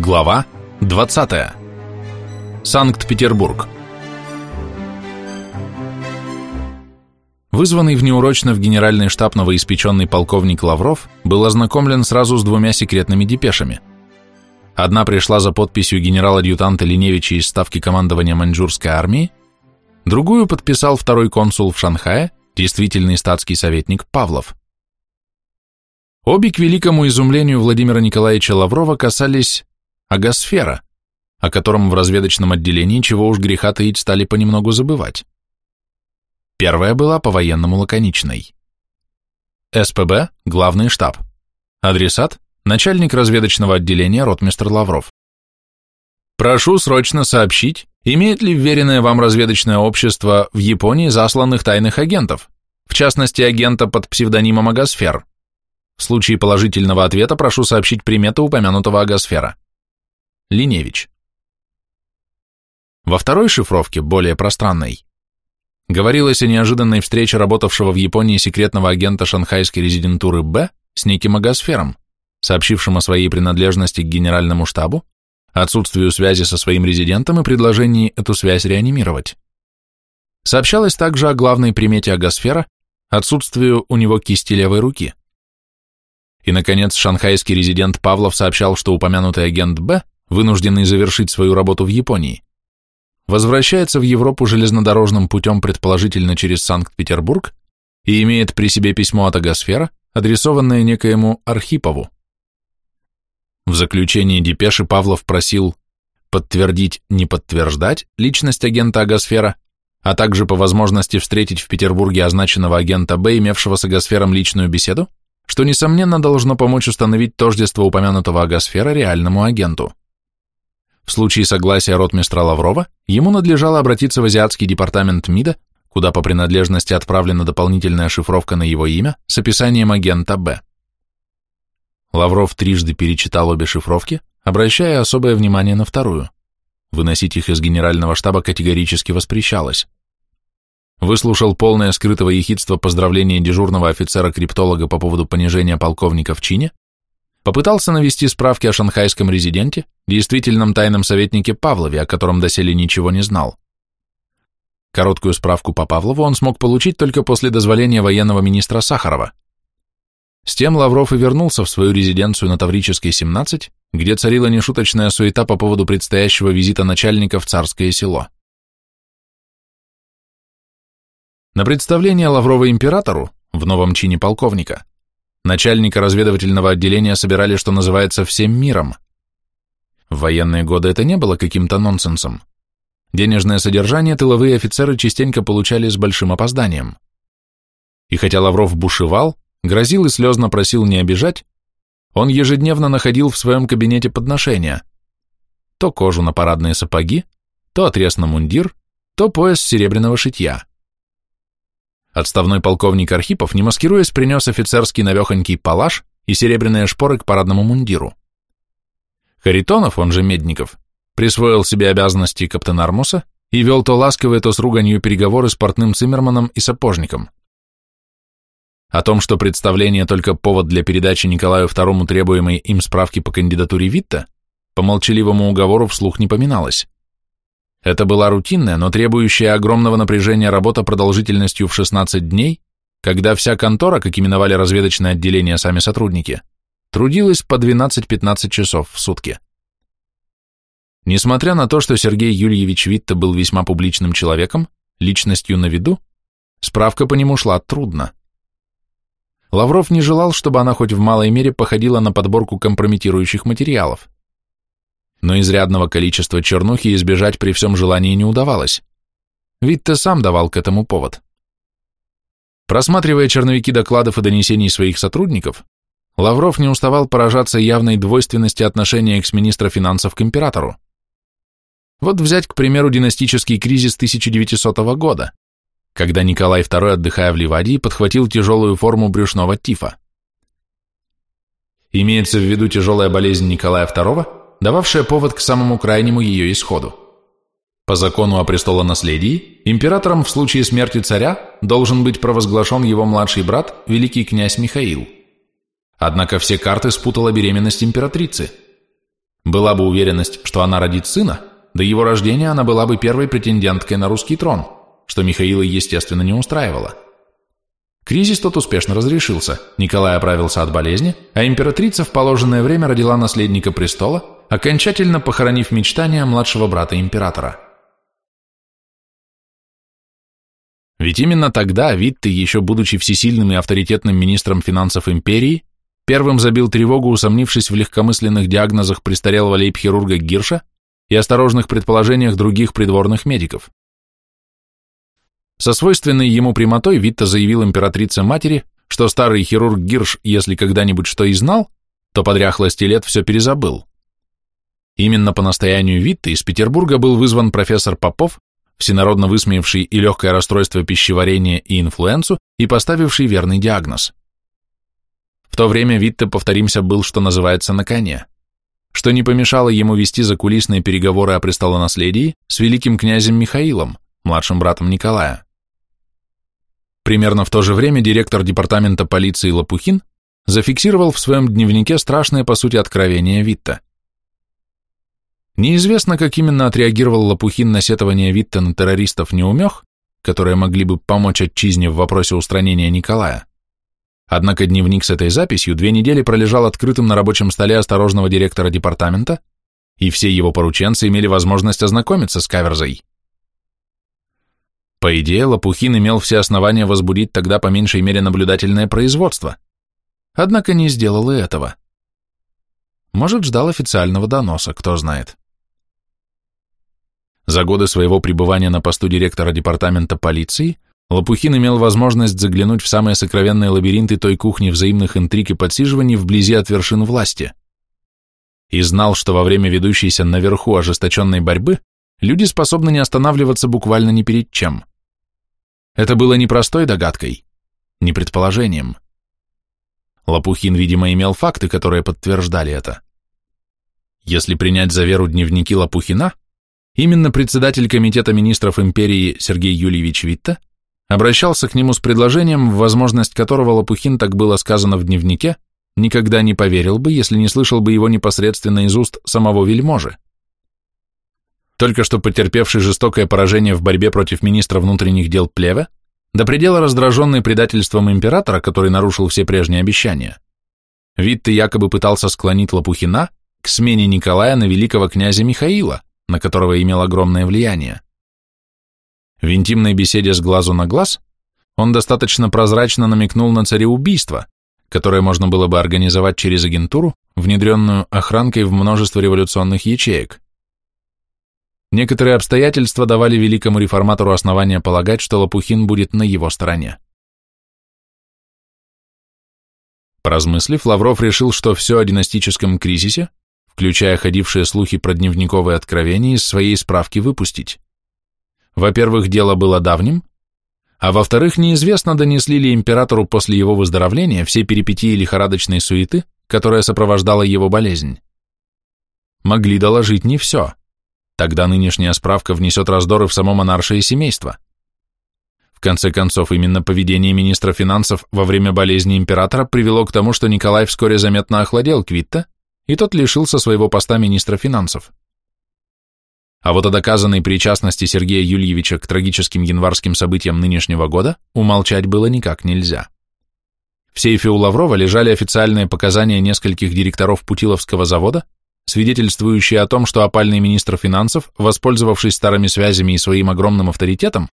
Глава 20. Санкт-Петербург. Вызванный внеурочно в генеральный штаб новоиспеченный полковник Лавров был ознакомлен сразу с двумя секретными депешами. Одна пришла за подписью генерал-адъютанта Линевича из ставки командования маньчжурской армии, другую подписал второй консул в Шанхае, действительный статский советник Павлов. Обе, к великому изумлению Владимира Николаевича Лаврова, касались агосфера, о котором в разведочном отделении, чего уж греха таить, стали понемногу забывать. Первая была по-военному лаконичной. СПБ, главный штаб. Адресат, начальник разведочного отделения ротмистр Лавров. Прошу срочно сообщить, имеет ли вверенное вам разведочное общество в Японии засланных тайных агентов, в частности агента под псевдонимом Агосфер. В случае положительного ответа прошу сообщить приметы упомянутого Агосфера. Линевич. Во второй шифровке, более пространной, говорилось о неожиданной встрече работавшего в Японии секретного агента шанхайской резидентуры Б с неким агосфером, сообщившим о своей принадлежности к генеральному штабу, отсутствию связи со своим резидентом и предложении эту связь реанимировать. Сообщалось также о главной примете агосфера, отсутствию у него кисти левой руки. И, наконец, шанхайский резидент Павлов сообщал, что упомянутый агент Б вынужденный завершить свою работу в Японии, возвращается в Европу железнодорожным путем предположительно через Санкт-Петербург и имеет при себе письмо от Агосфера, адресованное некоему Архипову. В заключении депеши Павлов просил подтвердить, не подтверждать личность агента Агосфера, а также по возможности встретить в Петербурге означенного агента Б, имевшего с Агосфером личную беседу, что, несомненно, должно помочь установить тождество упомянутого Агосфера реальному агенту. В случае согласия ротмистра Лаврова ему надлежало обратиться в Азиатский департамент МИДа, куда по принадлежности отправлена дополнительная шифровка на его имя с описанием агента Б. Лавров трижды перечитал обе шифровки, обращая особое внимание на вторую. Выносить их из генерального штаба категорически воспрещалось. Выслушал полное скрытого ехидства поздравления дежурного офицера-криптолога по поводу понижения полковника в чине, Попытался навести справки о шанхайском резиденте, действительном тайном советнике Павлове, о котором доселе ничего не знал. Короткую справку по Павлову он смог получить только после дозволения военного министра Сахарова. С тем Лавров и вернулся в свою резиденцию на Таврической, 17, где царила нешуточная суета по поводу предстоящего визита начальника в царское село. На представление Лаврова императору, в новом чине полковника, Начальника разведывательного отделения собирали, что называется, всем миром. В военные годы это не было каким-то нонсенсом. Денежное содержание тыловые офицеры частенько получали с большим опозданием. И хотя Лавров бушевал, грозил и слезно просил не обижать, он ежедневно находил в своем кабинете подношения. То кожу на парадные сапоги, то отрез на мундир, то пояс серебряного шитья. Отставной полковник Архипов, не маскируясь, принес офицерский навехонький палаш и серебряные шпоры к парадному мундиру. Харитонов, он же Медников, присвоил себе обязанности каптенармуса и вел то ласковые, то с руганью переговоры с портным Циммерманом и сапожником. О том, что представление только повод для передачи Николаю II требуемой им справки по кандидатуре Витта, по молчаливому уговору вслух не поминалось. Это была рутинная, но требующая огромного напряжения работа продолжительностью в 16 дней, когда вся контора, как именовали разведочное отделение сами сотрудники, трудилась по 12-15 часов в сутки. Несмотря на то, что Сергей Юльевич Витте был весьма публичным человеком, личностью на виду, справка по нему шла трудно. Лавров не желал, чтобы она хоть в малой мере походила на подборку компрометирующих материалов но изрядного количества чернухи избежать при всем желании не удавалось. Витте сам давал к этому повод. Просматривая черновики докладов и донесений своих сотрудников, Лавров не уставал поражаться явной двойственности отношения экс-министра финансов к императору. Вот взять, к примеру, династический кризис 1900 года, когда Николай II, отдыхая в Ливадии, подхватил тяжелую форму брюшного тифа. Имеется в виду тяжелая болезнь Николая II, дававшая повод к самому крайнему ее исходу. По закону о престолонаследии, императором в случае смерти царя должен быть провозглашен его младший брат, великий князь Михаил. Однако все карты спутала беременность императрицы. Была бы уверенность, что она родит сына, до его рождения она была бы первой претенденткой на русский трон, что Михаила, естественно, не устраивало. Кризис тот успешно разрешился, Николай оправился от болезни, а императрица в положенное время родила наследника престола, окончательно похоронив мечтания младшего брата императора. Ведь именно тогда Витте, еще будучи всесильным и авторитетным министром финансов империи, первым забил тревогу, усомнившись в легкомысленных диагнозах престарелого лейб-хирурга Гирша и осторожных предположениях других придворных медиков. Со свойственной ему прямотой Витта заявил императрице-матери, что старый хирург Гирш, если когда-нибудь что и знал, то под ряхлости лет все перезабыл. Именно по настоянию Витта из Петербурга был вызван профессор Попов всенародно высмеявший и легкое расстройство пищеварения и инфлюенцу, и поставивший верный диагноз. В то время Витте, повторимся, был, что называется, на коне, что не помешало ему вести закулисные переговоры о престолонаследии с великим князем Михаилом, младшим братом Николая. Примерно в то же время директор департамента полиции Лопухин зафиксировал в своем дневнике страшное по сути откровение Витта. Неизвестно, как именно отреагировал Лопухин на сетование Витта на террористов неумех, которые могли бы помочь отчизне в вопросе устранения Николая. Однако дневник с этой записью две недели пролежал открытым на рабочем столе осторожного директора департамента, и все его порученцы имели возможность ознакомиться с каверзой. По идее, Лопухин имел все основания возбудить тогда по меньшей мере наблюдательное производство, однако не сделал и этого. Может, ждал официального доноса, кто знает. За годы своего пребывания на посту директора департамента полиции Лопухин имел возможность заглянуть в самые сокровенные лабиринты той кухни взаимных интриг и подсиживаний вблизи от вершин власти. И знал, что во время ведущейся наверху ожесточенной борьбы люди способны не останавливаться буквально ни перед чем. Это было не простой догадкой, не предположением. Лопухин, видимо, имел факты, которые подтверждали это. Если принять за веру дневники Лопухина, Именно председатель Комитета министров империи Сергей Юльевич Витта обращался к нему с предложением, в возможность которого Лопухин, так было сказано в дневнике, никогда не поверил бы, если не слышал бы его непосредственно из уст самого вельможи. Только что потерпевший жестокое поражение в борьбе против министра внутренних дел Плеве, до предела раздраженный предательством императора, который нарушил все прежние обещания, Витте якобы пытался склонить Лопухина к смене Николая на великого князя Михаила, на которого имел огромное влияние. В интимной беседе с глазу на глаз он достаточно прозрачно намекнул на цареубийство, которое можно было бы организовать через агентуру, внедренную охранкой в множество революционных ячеек. Некоторые обстоятельства давали великому реформатору основания полагать, что Лопухин будет на его стороне. Поразмыслив, Лавров решил, что все о династическом кризисе включая ходившие слухи про дневниковые откровения, из своей справки выпустить. Во-первых, дело было давним, а во-вторых, неизвестно, донесли ли императору после его выздоровления все перипетии лихорадочной суеты, которая сопровождала его болезнь. Могли доложить не все. Тогда нынешняя справка внесет раздоры в само монаршее семейство. В конце концов, именно поведение министра финансов во время болезни императора привело к тому, что Николай вскоре заметно охладел Квитта и тот лишился своего поста министра финансов. А вот о доказанной причастности Сергея Юльевича к трагическим январским событиям нынешнего года умолчать было никак нельзя. В сейфе у Лаврова лежали официальные показания нескольких директоров Путиловского завода, свидетельствующие о том, что опальный министр финансов, воспользовавшись старыми связями и своим огромным авторитетом,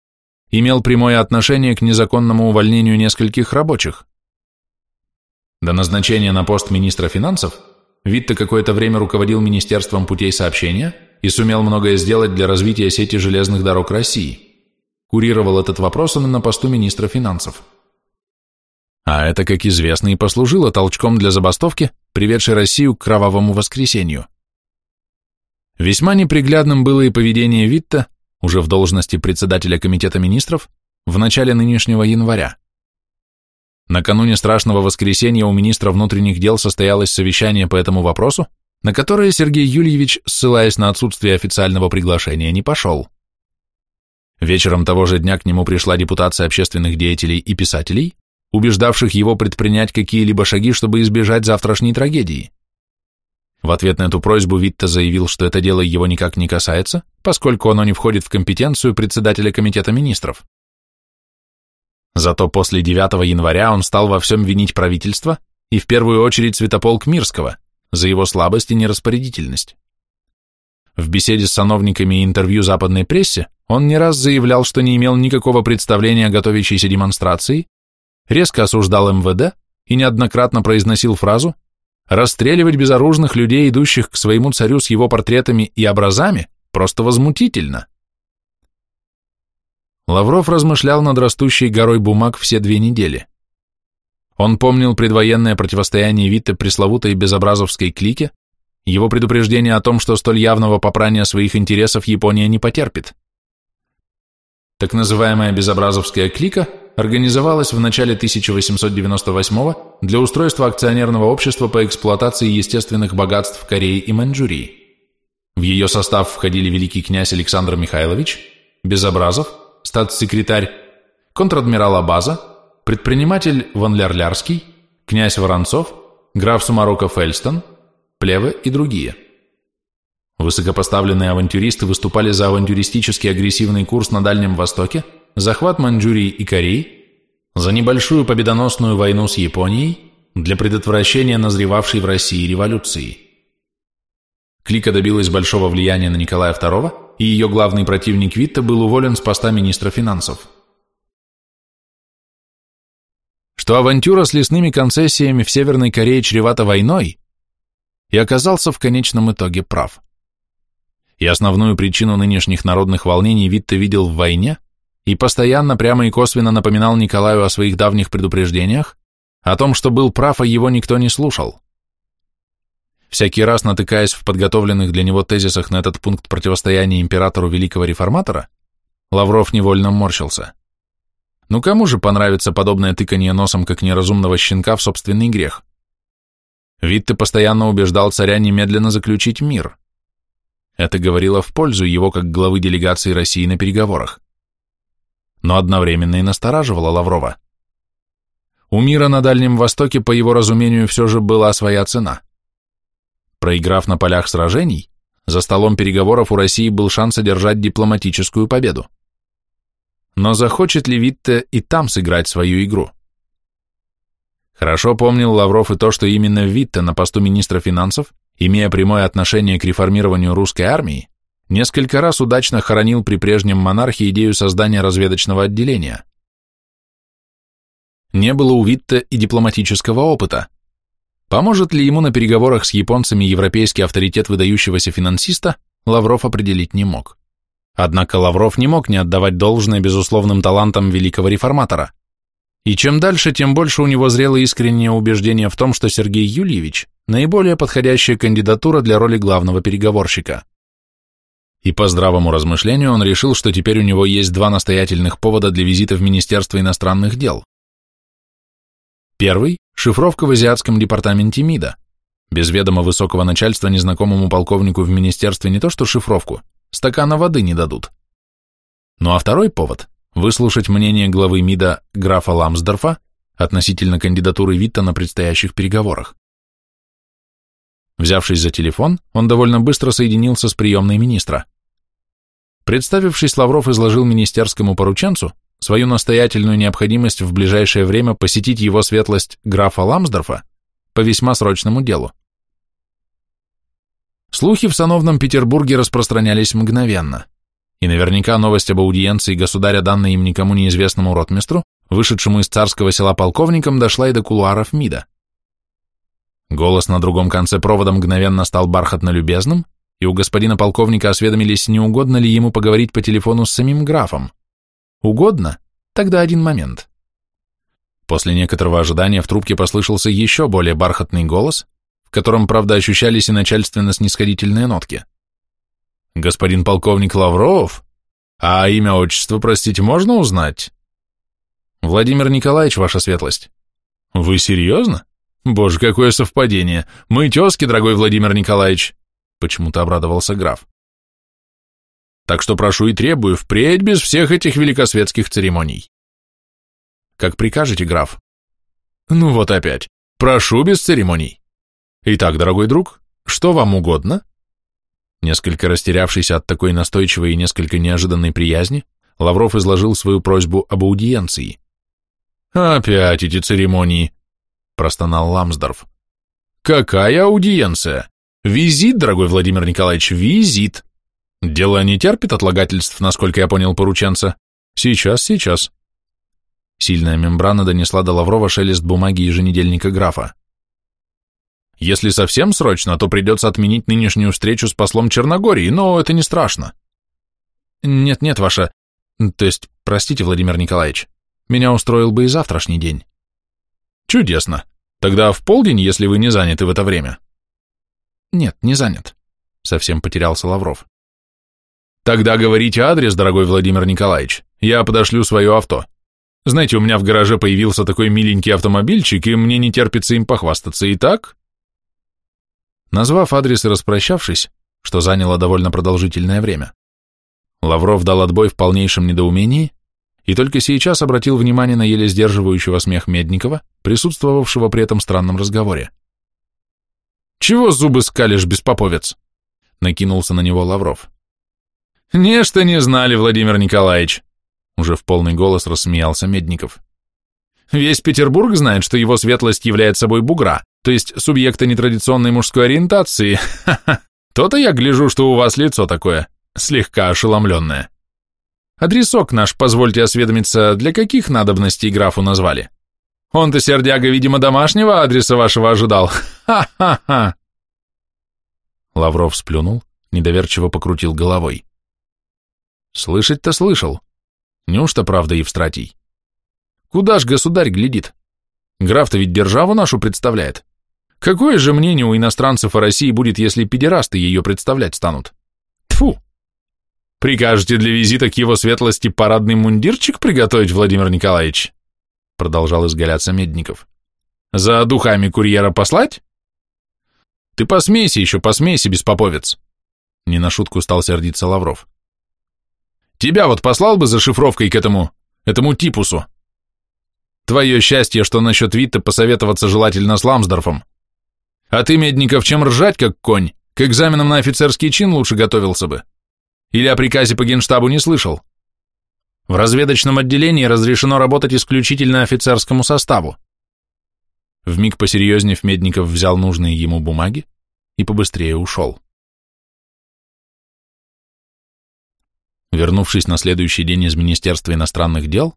имел прямое отношение к незаконному увольнению нескольких рабочих. До назначения на пост министра финансов Витте какое-то время руководил Министерством путей сообщения и сумел многое сделать для развития сети железных дорог России. Курировал этот вопрос он на посту министра финансов. А это, как известно, и послужило толчком для забастовки, приведшей Россию к кровавому воскресенью. Весьма неприглядным было и поведение Витта, уже в должности председателя Комитета министров, в начале нынешнего января. Накануне страшного воскресенья у министра внутренних дел состоялось совещание по этому вопросу, на которое Сергей Юльевич, ссылаясь на отсутствие официального приглашения, не пошел. Вечером того же дня к нему пришла депутация общественных деятелей и писателей, убеждавших его предпринять какие-либо шаги, чтобы избежать завтрашней трагедии. В ответ на эту просьбу Витта заявил, что это дело его никак не касается, поскольку оно не входит в компетенцию председателя комитета министров. Зато после 9 января он стал во всем винить правительство и в первую очередь Святополк Мирского за его слабость и нераспорядительность. В беседе с сановниками и интервью западной прессе он не раз заявлял, что не имел никакого представления о готовящейся демонстрации, резко осуждал МВД и неоднократно произносил фразу «расстреливать безоружных людей, идущих к своему царю с его портретами и образами, просто возмутительно». Лавров размышлял над растущей горой бумаг все две недели. Он помнил предвоенное противостояние Витте пресловутой безобразовской клике, его предупреждение о том, что столь явного попрания своих интересов Япония не потерпит. Так называемая безобразовская клика организовалась в начале 1898 для устройства акционерного общества по эксплуатации естественных богатств Кореи и Маньчжурии. В ее состав входили великий князь Александр Михайлович, Безобразов, статс-секретарь, контр-адмирал Абаза, предприниматель Ван Лярлярский, князь Воронцов, граф Сумарока Фельстон, Плеве и другие. Высокопоставленные авантюристы выступали за авантюристический агрессивный курс на Дальнем Востоке, захват Маньчжурии и Кореи, за небольшую победоносную войну с Японией для предотвращения назревавшей в России революции. Клика добилась большого влияния на Николая II, и ее главный противник Витта был уволен с поста министра финансов. Что авантюра с лесными концессиями в Северной Корее чревата войной, и оказался в конечном итоге прав и основную причину нынешних народных волнений Витте видел в войне и постоянно прямо и косвенно напоминал Николаю о своих давних предупреждениях, о том, что был прав, а его никто не слушал. Всякий раз натыкаясь в подготовленных для него тезисах на этот пункт противостояния императору Великого Реформатора, Лавров невольно морщился. Ну кому же понравится подобное тыканье носом, как неразумного щенка, в собственный грех? Витте постоянно убеждал царя немедленно заключить мир. Это говорило в пользу его как главы делегации России на переговорах. Но одновременно и настораживало Лаврова. У мира на Дальнем Востоке, по его разумению, все же была своя цена. Проиграв на полях сражений, за столом переговоров у России был шанс одержать дипломатическую победу. Но захочет ли Витте и там сыграть свою игру? Хорошо помнил Лавров и то, что именно Витте на посту министра финансов имея прямое отношение к реформированию русской армии, несколько раз удачно хоронил при прежнем монархе идею создания разведочного отделения. Не было у Витта и дипломатического опыта. Поможет ли ему на переговорах с японцами европейский авторитет выдающегося финансиста, Лавров определить не мог. Однако Лавров не мог не отдавать должное безусловным талантам великого реформатора. И чем дальше, тем больше у него зрело искреннее убеждение в том, что Сергей Юльевич наиболее подходящая кандидатура для роли главного переговорщика. И по здравому размышлению он решил, что теперь у него есть два настоятельных повода для визита в Министерство иностранных дел. Первый – шифровка в Азиатском департаменте МИДа. Без ведома высокого начальства незнакомому полковнику в министерстве не то что шифровку, стакана воды не дадут. Ну а второй повод – выслушать мнение главы МИДа графа Ламсдорфа относительно кандидатуры Витта на предстоящих переговорах. Взявшись за телефон, он довольно быстро соединился с приемной министра. Представившись, Лавров изложил министерскому порученцу свою настоятельную необходимость в ближайшее время посетить его светлость графа Ламсдорфа по весьма срочному делу. Слухи в сановном Петербурге распространялись мгновенно, и наверняка новость об аудиенции государя, данной им никому неизвестному ротмистру, вышедшему из царского села полковником, дошла и до кулуаров МИДа. Голос на другом конце провода мгновенно стал бархатно-любезным, и у господина полковника осведомились, не угодно ли ему поговорить по телефону с самим графом. Угодно? Тогда один момент. После некоторого ожидания в трубке послышался еще более бархатный голос, в котором, правда, ощущались и начальственно-снисходительные нотки. «Господин полковник Лавров? А имя, отчество, простите, можно узнать?» «Владимир Николаевич, ваша светлость». «Вы серьезно? Боже, какое совпадение! Мы тезки, дорогой Владимир Николаевич! Почему-то обрадовался граф. Так что прошу и требую впредь без всех этих великосветских церемоний. Как прикажете, граф? Ну вот опять. Прошу без церемоний. Итак, дорогой друг, Что вам угодно? Несколько растерявшийся от такой настойчивой и несколько неожиданной приязни, Лавров изложил свою просьбу об аудиенции. «Опять эти церемонии!» – простонал Ламсдорф. «Какая аудиенция? Визит, дорогой Владимир Николаевич, визит! Дело не терпит отлагательств, насколько я понял порученца. Сейчас, сейчас». Сильная мембрана донесла до Лаврова шелест бумаги еженедельника графа. Если совсем срочно, то придется отменить нынешнюю встречу с послом Черногории, но это не страшно. Нет-нет, ваша... То есть, простите, Владимир Николаевич, меня устроил бы и завтрашний день. Чудесно. Тогда в полдень, если вы не заняты в это время. Нет, не занят. Совсем потерялся Лавров. Тогда говорите адрес, дорогой Владимир Николаевич. Я подошлю свое авто. Знаете, у меня в гараже появился такой миленький автомобильчик, и мне не терпится им похвастаться. Итак? Назвав адрес и распрощавшись, что заняло довольно продолжительное время, Лавров дал отбой в полнейшем недоумении и только сейчас обратил внимание на еле сдерживающего смех Медникова, присутствовавшего при этом странном разговоре. «Чего зубы скалишь, беспоповец?» — накинулся на него Лавров. «Нечто не знали, Владимир Николаевич», — уже в полный голос рассмеялся Медников. «Весь Петербург знает, что его светлость является собой бугра, то есть субъекта нетрадиционной мужской ориентации. То-то я гляжу, что у вас лицо такое, слегка ошеломленное. Адресок наш, позвольте осведомиться, для каких надобностей графу назвали? Он-то, сердяга, видимо, домашнего адреса вашего ожидал. Ха-ха-ха!» Лавров сплюнул, недоверчиво покрутил головой. «Слышать-то слышал. Неужто правда, Евстратий? Куда ж государь глядит? Граф-то ведь державу нашу представляет. Какое же мнение у иностранцев о России будет, если педерасты ее представлять станут? Тфу! Прикажете для визита к его светлости парадный мундирчик приготовить, Владимир Николаевич? Продолжал изгаляться Медников. За духами курьера послать? Ты посмейся еще, посмейся, беспоповец. Не на шутку стал сердиться Лавров. Тебя вот послал бы за шифровкой к этому, этому типусу. Твое счастье, что насчет Витта посоветоваться желательно с Ламсдорфом. А ты, Медников, чем ржать, как конь? К экзаменам на офицерский чин лучше готовился бы. Или о приказе по генштабу не слышал? В разведочном отделении разрешено работать исключительно офицерскому составу. Вмиг посерьезнев Медников взял нужные ему бумаги и побыстрее ушел. Вернувшись на следующий день из Министерства иностранных дел,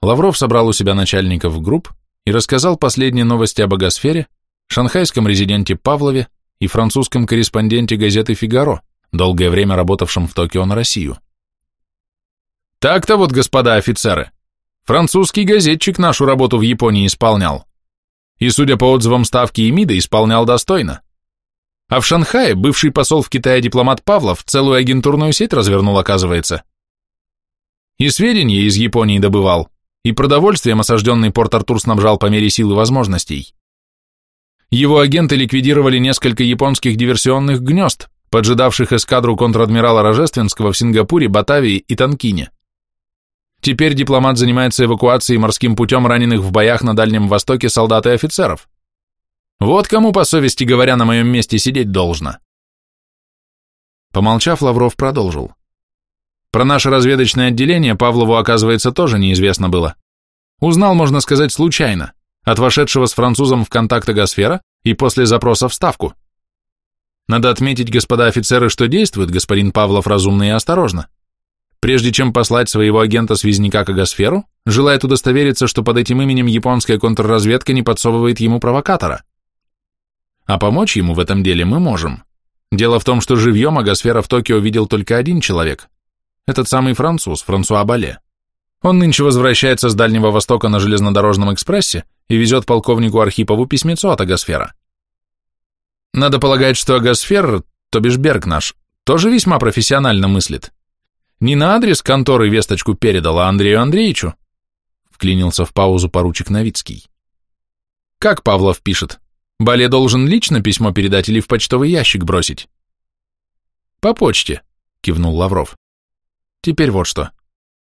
Лавров собрал у себя начальников групп и рассказал последние новости об Агосфере, шанхайском резиденте Павлове и французском корреспонденте газеты «Фигаро», долгое время работавшем в Токио на Россию. Так-то вот, господа офицеры, французский газетчик нашу работу в Японии исполнял. И, судя по отзывам ставки и МИДа, исполнял достойно. А в Шанхае бывший посол в Китае дипломат Павлов целую агентурную сеть развернул, оказывается. И сведения из Японии добывал, и продовольствием осажденный Порт-Артур снабжал по мере сил и возможностей. Его агенты ликвидировали несколько японских диверсионных гнезд, поджидавших эскадру контр-адмирала Рожественского в Сингапуре, Батавии и Танкине. Теперь дипломат занимается эвакуацией морским путем раненых в боях на Дальнем Востоке солдат и офицеров. Вот кому, по совести говоря, на моем месте сидеть должно. Помолчав, Лавров продолжил. Про наше разведочное отделение Павлову, оказывается, тоже неизвестно было. Узнал, можно сказать, случайно от вошедшего с французом в контакт Агосфера и после запроса в Ставку. Надо отметить, господа офицеры, что действует господин Павлов разумно и осторожно. Прежде чем послать своего агента-связняка к Агосферу, желает удостовериться, что под этим именем японская контрразведка не подсовывает ему провокатора. А помочь ему в этом деле мы можем. Дело в том, что живьем Агосфера в Токио видел только один человек. Этот самый француз, Франсуа Бале. Он нынче возвращается с Дальнего Востока на железнодорожном экспрессе и везет полковнику Архипову письмецо от Агосфера. Надо полагать, что Агосфер, то бишь Берг наш, тоже весьма профессионально мыслит. Не на адрес конторы весточку передал, а Андрею Андреевичу. Вклинился в паузу поручик Новицкий. Как Павлов пишет, Бале должен лично письмо передать или в почтовый ящик бросить? По почте, кивнул Лавров. Теперь вот что.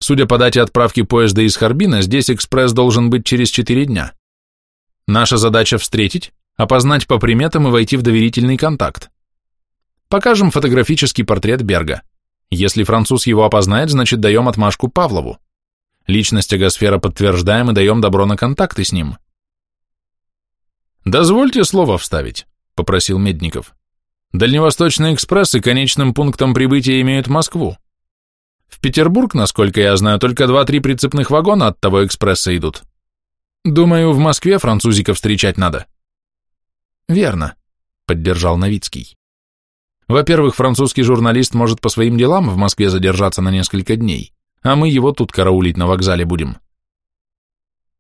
Судя по дате отправки поезда из Харбина, здесь экспресс должен быть через 4 дня. Наша задача встретить, опознать по приметам и войти в доверительный контакт. Покажем фотографический портрет Берга. Если француз его опознает, значит даем отмашку Павлову. Личность Агосфера подтверждаем и даем добро на контакты с ним. «Дозвольте слово вставить», — попросил Медников. «Дальневосточные экспрессы конечным пунктом прибытия имеют Москву. В Петербург, насколько я знаю, только два-три прицепных вагона от того экспресса идут. Думаю, в Москве французиков встречать надо». «Верно», — поддержал Новицкий. Во-первых, французский журналист может по своим делам в Москве задержаться на несколько дней, а мы его тут караулить на вокзале будем.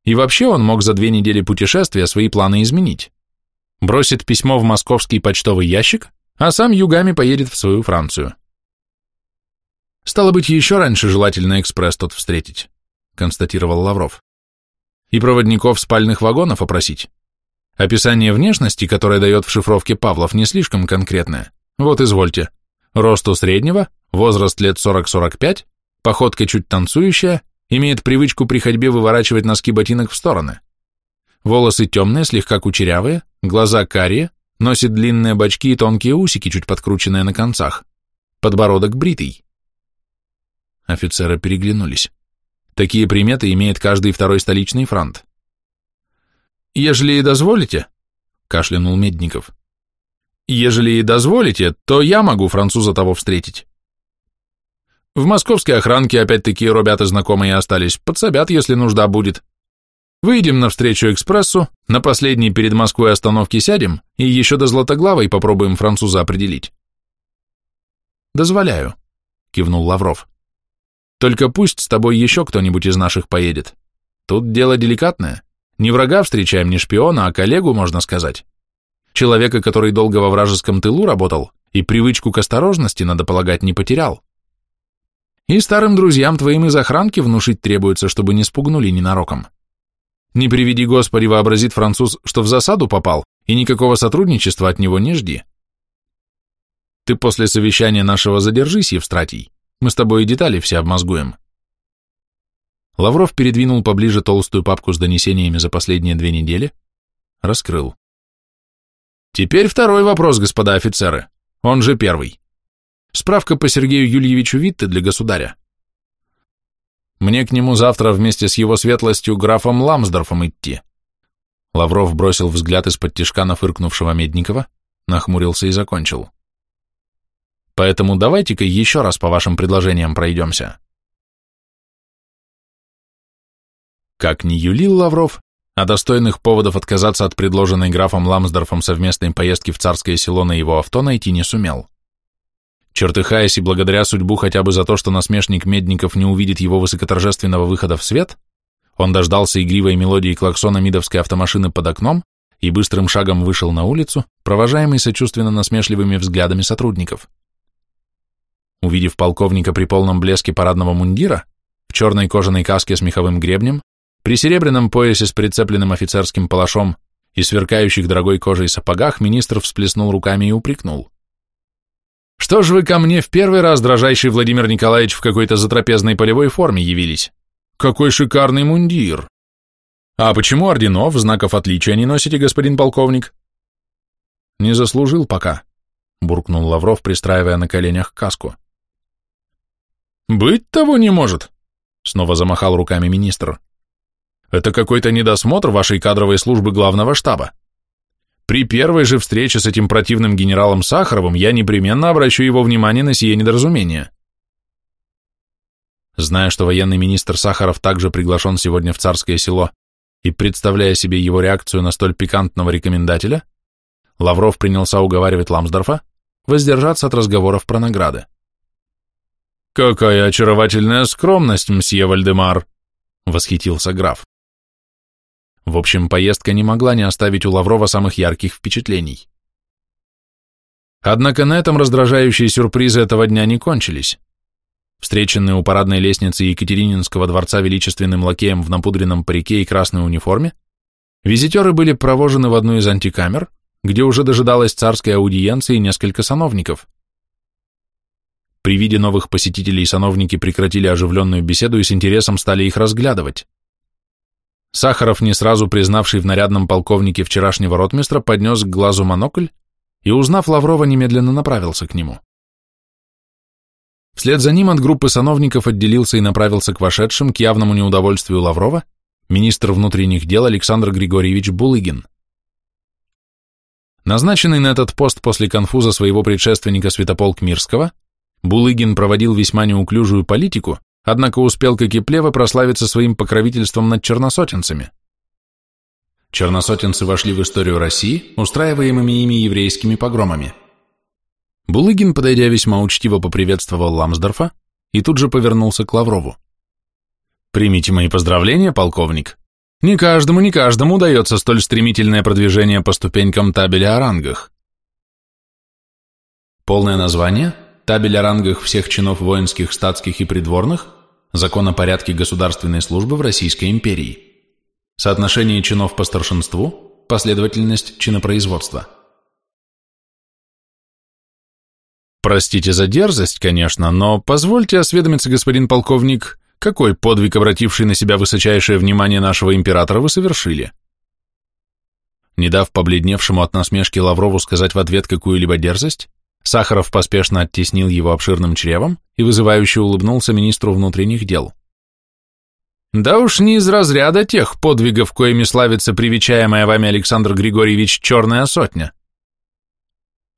И вообще он мог за две недели путешествия свои планы изменить. Бросит письмо в московский почтовый ящик, а сам югами поедет в свою Францию. Стало быть, еще раньше желательно экспресс тот встретить, констатировал Лавров. И проводников спальных вагонов опросить. Описание внешности, которое дает в шифровке Павлов, не слишком конкретное. Вот извольте. Росту среднего, возраст лет 40-45, походка чуть танцующая, имеет привычку при ходьбе выворачивать носки ботинок в стороны. Волосы темные, слегка кучерявые, глаза карие, носит длинные бочки и тонкие усики, чуть подкрученные на концах. Подбородок бритый. Офицеры переглянулись. Такие приметы имеет каждый второй столичный франт. «Ежели дозволите», — кашлянул Медников, — Ежели и дозволите, то я могу француза того встретить. В московской охранке опять-таки ребята знакомые остались, подсобят, если нужда будет. Выйдем навстречу экспрессу, на последней перед Москвой остановке сядем и еще до Златоглавой попробуем француза определить. Дозволяю, кивнул Лавров. Только пусть с тобой еще кто-нибудь из наших поедет. Тут дело деликатное. Не врага встречаем, не шпиона, а коллегу, можно сказать. Человека, который долго во вражеском тылу работал и привычку к осторожности, надо полагать, не потерял. И старым друзьям твоим из охранки внушить требуется, чтобы не спугнули ненароком. Не приведи Господи, вообразит француз, что в засаду попал, и никакого сотрудничества от него не жди. Ты после совещания нашего задержись, Евстратий. Мы с тобой и детали все обмозгуем. Лавров передвинул поближе толстую папку с донесениями за последние две недели, раскрыл. Теперь второй вопрос, господа офицеры. Он же первый. Справка по Сергею Юльевичу Витте для государя. Мне к нему завтра вместе с его светлостью графом Ламсдорфом идти. Лавров бросил взгляд из-под тишка на фыркнувшего Медникова, нахмурился и закончил. Поэтому давайте-ка еще раз по вашим предложениям пройдемся. Как ни юлил Лавров, а достойных поводов отказаться от предложенной графом Ламсдорфом совместной поездки в царское село на его авто найти не сумел. Чертыхаясь и благодаря судьбу хотя бы за то, что насмешник Медников не увидит его высокоторжественного выхода в свет, он дождался игривой мелодии клаксона мидовской автомашины под окном и быстрым шагом вышел на улицу, провожаемый сочувственно насмешливыми взглядами сотрудников. Увидев полковника при полном блеске парадного мундира, в черной кожаной каске с меховым гребнем, при серебряном поясе с прицепленным офицерским палашом и сверкающих дорогой кожей сапогах министр всплеснул руками и упрекнул. «Что ж вы ко мне в первый раз, дрожайший Владимир Николаевич, в какой-то затрапезной полевой форме явились? Какой шикарный мундир! А почему орденов, знаков отличия не носите, господин полковник?» «Не заслужил пока», — буркнул Лавров, пристраивая на коленях каску. «Быть того не может», — снова замахал руками министр. Это какой-то недосмотр вашей кадровой службы главного штаба. При первой же встрече с этим противным генералом Сахаровым я непременно обращу его внимание на сие недоразумение. Зная, что военный министр Сахаров также приглашен сегодня в царское село, и представляя себе его реакцию на столь пикантного рекомендателя, Лавров принялся уговаривать Ламсдорфа воздержаться от разговоров про награды. «Какая очаровательная скромность, мсье Вальдемар!» — восхитился граф. В общем, поездка не могла не оставить у Лаврова самых ярких впечатлений. Однако на этом раздражающие сюрпризы этого дня не кончились. Встреченные у парадной лестницы Екатерининского дворца величественным лакеем в напудренном парике и красной униформе, визитеры были провожены в одну из антикамер, где уже дожидалась царская аудиенция и несколько сановников. При виде новых посетителей сановники прекратили оживленную беседу и с интересом стали их разглядывать. Сахаров, не сразу признавший в нарядном полковнике вчерашнего ротмистра, поднес к глазу монокль и, узнав Лаврова, немедленно направился к нему. Вслед за ним от группы сановников отделился и направился к вошедшим к явному неудовольствию Лаврова министр внутренних дел Александр Григорьевич Булыгин. Назначенный на этот пост после конфуза своего предшественника Святополк Мирского, Булыгин проводил весьма неуклюжую политику, однако успел, как и Плева, прославиться своим покровительством над черносотенцами. Черносотенцы вошли в историю России, устраиваемыми ими еврейскими погромами. Булыгин, подойдя весьма учтиво, поприветствовал Ламсдорфа и тут же повернулся к Лаврову. «Примите мои поздравления, полковник. Не каждому, не каждому удается столь стремительное продвижение по ступенькам табеля о рангах». Полное название – табель о рангах всех чинов воинских, статских и придворных, закон о порядке государственной службы в Российской империи. Соотношение чинов по старшинству, последовательность чинопроизводства. Простите за дерзость, конечно, но позвольте осведомиться, господин полковник, какой подвиг, обративший на себя высочайшее внимание нашего императора, вы совершили? Не дав побледневшему от насмешки Лаврову сказать в ответ какую-либо дерзость, Сахаров поспешно оттеснил его обширным чревом и вызывающе улыбнулся министру внутренних дел. Да уж не из разряда тех подвигов, коими славится привечаемая вами Александр Григорьевич Черная Сотня.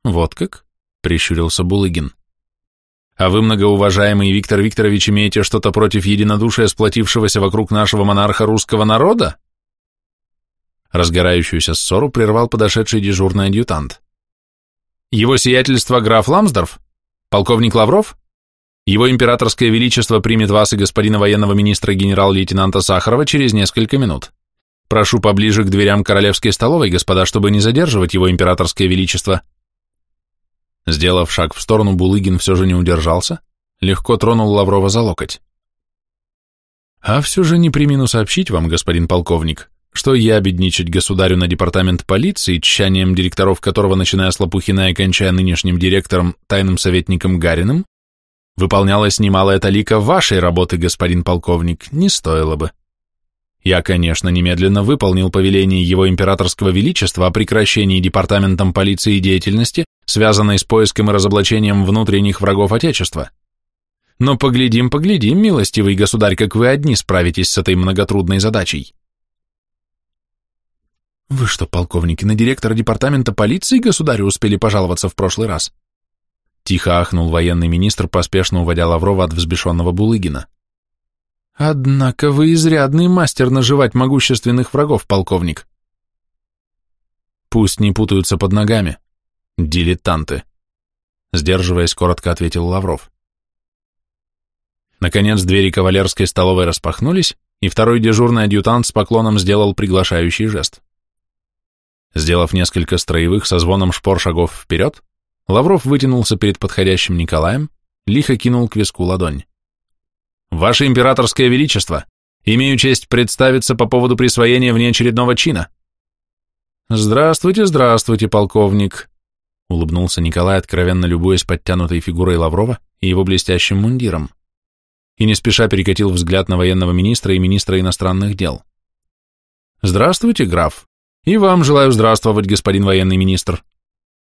Вот как? Прищурился Булыгин. А вы, многоуважаемый Виктор Викторович, имеете что-то против единодушия сплотившегося вокруг нашего монарха русского народа? Разгорающуюся ссору прервал подошедший дежурный адъютант. Его сиятельство граф Ламсдорф? Полковник Лавров? Его императорское величество примет вас и господина военного министра генерал-лейтенанта Сахарова через несколько минут. Прошу поближе к дверям королевской столовой, господа, чтобы не задерживать его императорское величество. Сделав шаг в сторону, Булыгин все же не удержался, легко тронул Лаврова за локоть. А все же не примену сообщить вам, господин полковник, что я обедничать государю на департамент полиции, тщанием директоров которого, начиная с Лопухина и кончая нынешним директором, тайным советником Гариным, Выполнялась немалая талика вашей работы, господин полковник, не стоило бы. Я, конечно, немедленно выполнил повеление его императорского величества о прекращении департаментом полиции деятельности, связанной с поиском и разоблачением внутренних врагов Отечества. Но поглядим, поглядим, милостивый государь, как вы одни справитесь с этой многотрудной задачей. Вы что, полковники, на директора департамента полиции государю успели пожаловаться в прошлый раз? Тихо ахнул военный министр, поспешно уводя Лаврова от взбешенного Булыгина. «Однако вы изрядный мастер наживать могущественных врагов, полковник». «Пусть не путаются под ногами. Дилетанты», — сдерживаясь, коротко ответил Лавров. Наконец двери кавалерской столовой распахнулись, и второй дежурный адъютант с поклоном сделал приглашающий жест. Сделав несколько строевых со звоном шпор шагов вперед, Лавров вытянулся перед подходящим Николаем, лихо кинул к виску ладонь. «Ваше императорское величество, имею честь представиться по поводу присвоения внеочередного чина». «Здравствуйте, здравствуйте, полковник», — улыбнулся Николай, откровенно любуясь подтянутой фигурой Лаврова и его блестящим мундиром, и не спеша перекатил взгляд на военного министра и министра иностранных дел. «Здравствуйте, граф, и вам желаю здравствовать, господин военный министр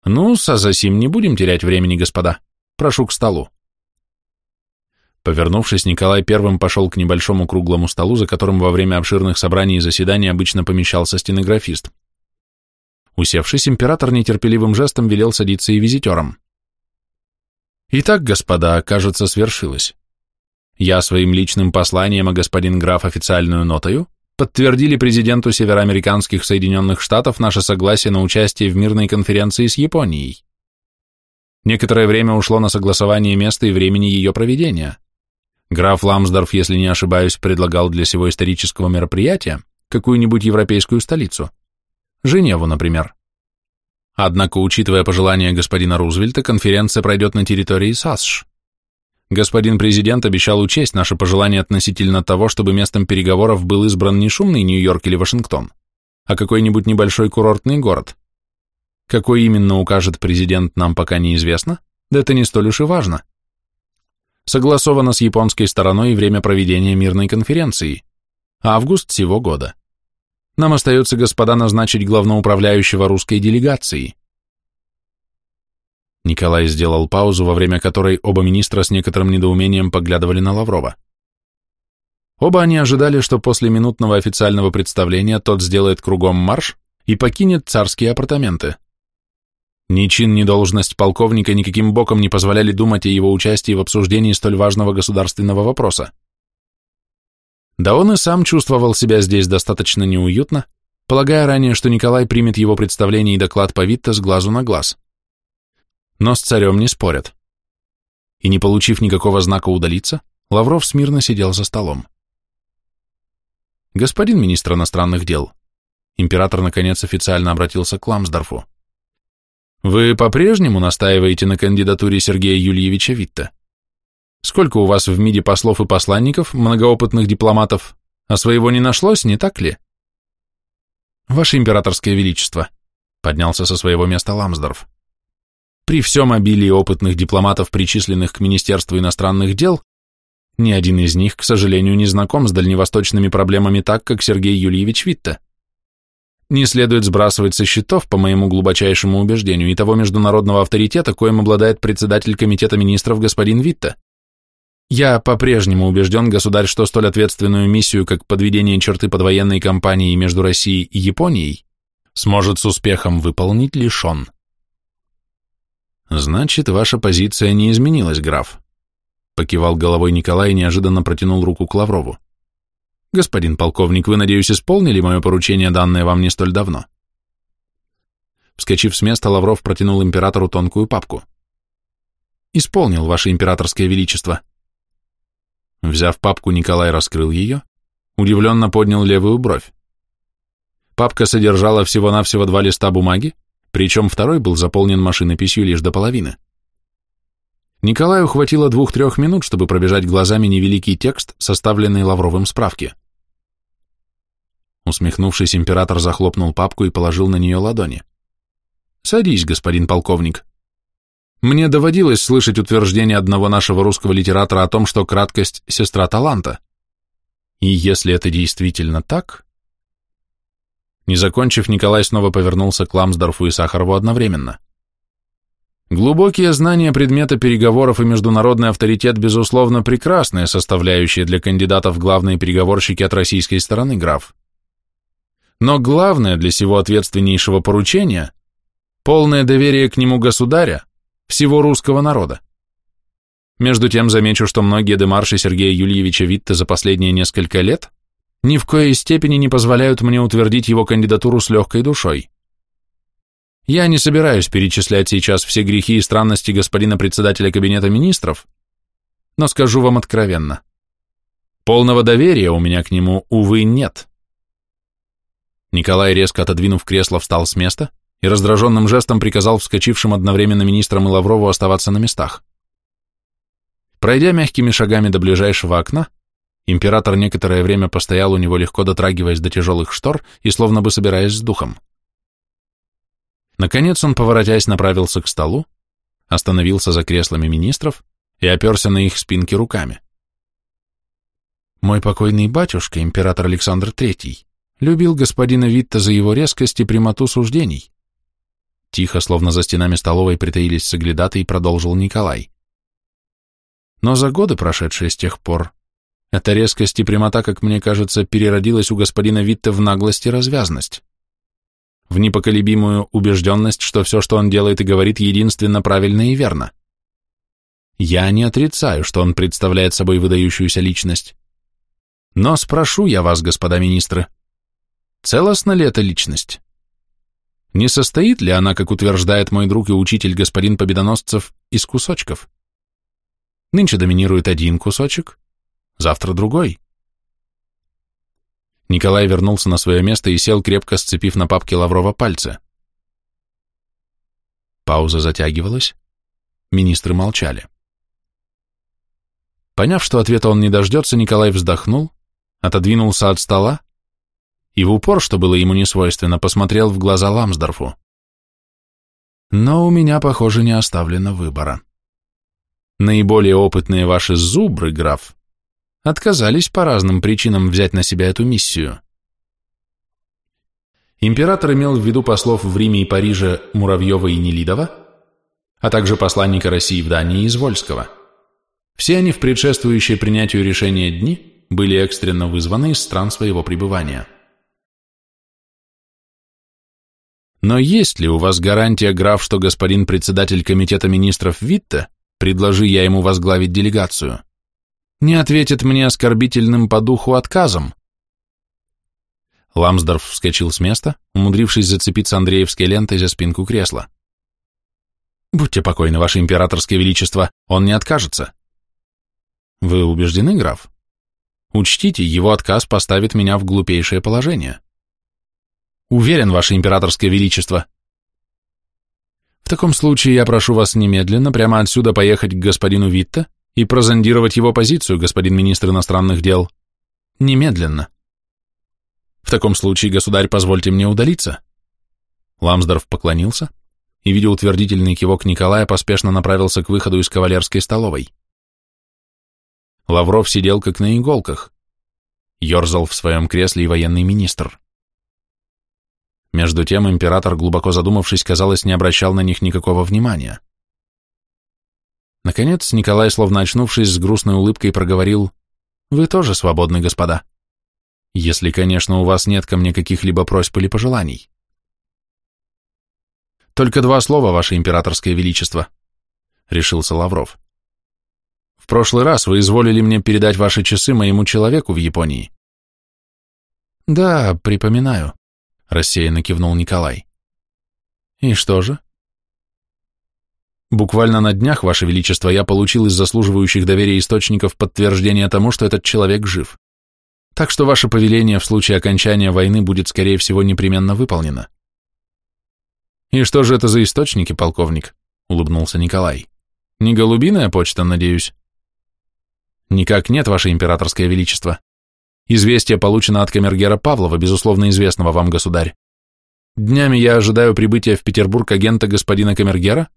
ну а за сим не будем терять времени, господа. Прошу к столу. Повернувшись, Николай первым пошел к небольшому круглому столу, за которым во время обширных собраний и заседаний обычно помещался стенографист. Усевшись, император нетерпеливым жестом велел садиться и визитерам. Итак, господа, кажется, свершилось. Я своим личным посланием, а господин граф официальную нотою, подтвердили президенту североамериканских Соединенных Штатов наше согласие на участие в мирной конференции с Японией. Некоторое время ушло на согласование места и времени ее проведения. Граф Ламсдорф, если не ошибаюсь, предлагал для сего исторического мероприятия какую-нибудь европейскую столицу. Женеву, например. Однако, учитывая пожелания господина Рузвельта, конференция пройдет на территории САСШ. Господин президент обещал учесть наше пожелание относительно того, чтобы местом переговоров был избран не шумный Нью-Йорк или Вашингтон, а какой-нибудь небольшой курортный город. Какой именно укажет президент, нам пока неизвестно, да это не столь уж и важно. Согласовано с японской стороной время проведения мирной конференции. Август сего года. Нам остается, господа, назначить главноуправляющего русской делегации. Николай сделал паузу, во время которой оба министра с некоторым недоумением поглядывали на Лаврова. Оба они ожидали, что после минутного официального представления тот сделает кругом марш и покинет царские апартаменты. Ни чин, ни должность полковника никаким боком не позволяли думать о его участии в обсуждении столь важного государственного вопроса. Да он и сам чувствовал себя здесь достаточно неуютно, полагая ранее, что Николай примет его представление и доклад по Витте с глазу на глаз. Но с царем не спорят. И не получив никакого знака удалиться, Лавров смирно сидел за столом. Господин министр иностранных дел, император наконец официально обратился к Ламсдорфу. Вы по-прежнему настаиваете на кандидатуре Сергея Юльевича Витта? Сколько у вас в МИДе послов и посланников, многоопытных дипломатов, а своего не нашлось, не так ли? Ваше императорское величество, поднялся со своего места Ламсдорф. При всем обилии опытных дипломатов, причисленных к Министерству иностранных дел, ни один из них, к сожалению, не знаком с дальневосточными проблемами так, как Сергей Юльевич Витте. Не следует сбрасывать со счетов, по моему глубочайшему убеждению, и того международного авторитета, коим обладает председатель Комитета министров господин Витте. Я по-прежнему убежден, государь, что столь ответственную миссию, как подведение черты под военной кампанией между Россией и Японией, сможет с успехом выполнить лишь он. Значит, ваша позиция не изменилась, граф. Покивал головой Николай и неожиданно протянул руку к Лаврову. Господин полковник, вы, надеюсь, исполнили мое поручение, данное вам не столь давно? Вскочив с места, Лавров протянул императору тонкую папку. Исполнил, ваше императорское величество. Взяв папку, Николай раскрыл ее, удивленно поднял левую бровь. Папка содержала всего-навсего два листа бумаги, причем второй был заполнен машинописью лишь до половины. Николаю хватило двух-трех минут, чтобы пробежать глазами невеликий текст, составленный Лавровым справки. Усмехнувшись, император захлопнул папку и положил на нее ладони. «Садись, господин полковник. Мне доводилось слышать утверждение одного нашего русского литератора о том, что краткость – сестра таланта. И если это действительно так...» Не закончив, Николай снова повернулся к Ламсдорфу и Сахарову одновременно. Глубокие знания предмета переговоров и международный авторитет, безусловно, прекрасные составляющие для кандидатов в главные переговорщики от российской стороны, граф. Но главное для всего ответственнейшего поручения – полное доверие к нему государя, всего русского народа. Между тем замечу, что многие демарши Сергея Юльевича Витте за последние несколько лет ни в коей степени не позволяют мне утвердить его кандидатуру с легкой душой. Я не собираюсь перечислять сейчас все грехи и странности господина председателя Кабинета министров, но скажу вам откровенно. Полного доверия у меня к нему, увы, нет. Николай, резко отодвинув кресло, встал с места и раздраженным жестом приказал вскочившим одновременно министрам и Лаврову оставаться на местах. Пройдя мягкими шагами до ближайшего окна, император некоторое время постоял у него, легко дотрагиваясь до тяжелых штор и словно бы собираясь с духом. Наконец он, поворотясь, направился к столу, остановился за креслами министров и оперся на их спинки руками. Мой покойный батюшка, император Александр III, любил господина Витта за его резкость и прямоту суждений. Тихо, словно за стенами столовой притаились соглядаты, и продолжил Николай. Но за годы, прошедшие с тех пор, эта резкость и прямота, как мне кажется, переродилась у господина Витта в наглость и развязность в непоколебимую убежденность, что все, что он делает и говорит, единственно правильно и верно. Я не отрицаю, что он представляет собой выдающуюся личность. Но спрошу я вас, господа министры, целостна ли эта личность? Не состоит ли она, как утверждает мой друг и учитель господин Победоносцев, из кусочков? Нынче доминирует один кусочек, завтра другой. Николай вернулся на свое место и сел, крепко сцепив на папке Лаврова пальцы. Пауза затягивалась. Министры молчали. Поняв, что ответа он не дождется, Николай вздохнул, отодвинулся от стола и в упор, что было ему не свойственно, посмотрел в глаза Ламсдорфу. Но у меня, похоже, не оставлено выбора. Наиболее опытные ваши зубры, граф, отказались по разным причинам взять на себя эту миссию. Император имел в виду послов в Риме и Париже Муравьева и Нелидова, а также посланника России в Дании из Вольского. Все они в предшествующие принятию решения дни были экстренно вызваны из стран своего пребывания. Но есть ли у вас гарантия, граф, что господин председатель комитета министров Витте, предложи я ему возглавить делегацию, не ответит мне оскорбительным по духу отказом? Ламсдорф вскочил с места, умудрившись зацепиться Андреевской лентой за спинку кресла. «Будьте покойны, ваше императорское величество, он не откажется». «Вы убеждены, граф? Учтите, его отказ поставит меня в глупейшее положение». «Уверен, ваше императорское величество». «В таком случае я прошу вас немедленно прямо отсюда поехать к господину Витте и прозондировать его позицию, господин министр иностранных дел. Немедленно». В таком случае, государь, позвольте мне удалиться. Ламсдорф поклонился и, видя утвердительный кивок Николая, поспешно направился к выходу из кавалерской столовой. Лавров сидел как на иголках. Ёрзал в своем кресле и военный министр. Между тем император, глубоко задумавшись, казалось, не обращал на них никакого внимания. Наконец, Николай, словно очнувшись, с грустной улыбкой проговорил «Вы тоже свободны, господа». Если, конечно, у вас нет ко мне каких-либо просьб или пожеланий. Только два слова, ваше императорское величество, решился Лавров. В прошлый раз вы изволили мне передать ваши часы моему человеку в Японии. Да, припоминаю, рассеянно кивнул Николай. И что же? Буквально на днях, Ваше Величество, я получил из заслуживающих доверия источников подтверждение тому, что этот человек жив. Так что ваше повеление в случае окончания войны будет, скорее всего, непременно выполнено. И что же это за источники, полковник? Улыбнулся Николай. Не голубиная почта, надеюсь? Никак нет, ваше императорское величество. Известие получено от камергера Павлова, безусловно известного вам, государь. Днями я ожидаю прибытия в Петербург агента господина камергера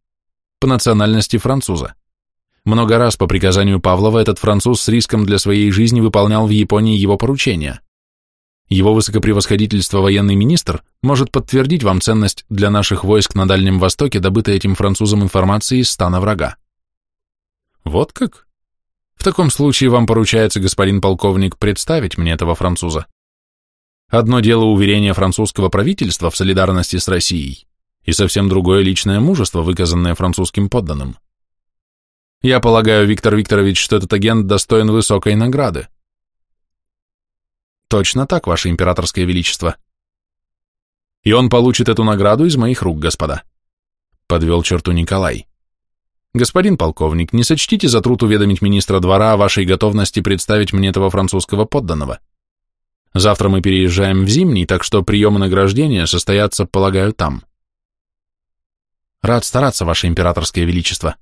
по национальности француза. Много раз по приказанию Павлова этот француз с риском для своей жизни выполнял в Японии его поручения. Его высокопревосходительство военный министр может подтвердить вам ценность для наших войск на Дальнем Востоке, добытой этим французом информации из стана врага. Вот как? В таком случае вам поручается, господин полковник, представить мне этого француза. Одно дело уверение французского правительства в солидарности с Россией, и совсем другое личное мужество, выказанное французским подданным. Я полагаю, Виктор Викторович, что этот агент достоин высокой награды. Точно так, Ваше Императорское Величество. И он получит эту награду из моих рук, господа. Подвел черту Николай. Господин полковник, не сочтите за труд уведомить министра двора о вашей готовности представить мне этого французского подданного. Завтра мы переезжаем в Зимний, так что приемы награждения состоятся, полагаю, там. Рад стараться, Ваше Императорское Величество.